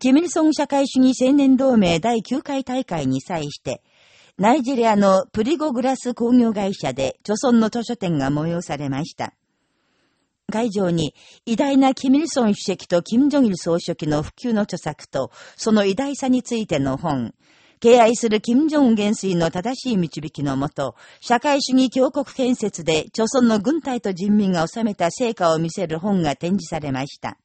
キミルソン社会主義青年同盟第9回大会に際して、ナイジェリアのプリゴグラス工業会社で、著村の図書展が催されました。会場に、偉大なキミルソン主席とキム・ジョギル総書記の普及の著作と、その偉大さについての本、敬愛する金正恩元帥の正しい導きのもと、社会主義強国建設で、朝鮮の軍隊と人民が収めた成果を見せる本が展示されました。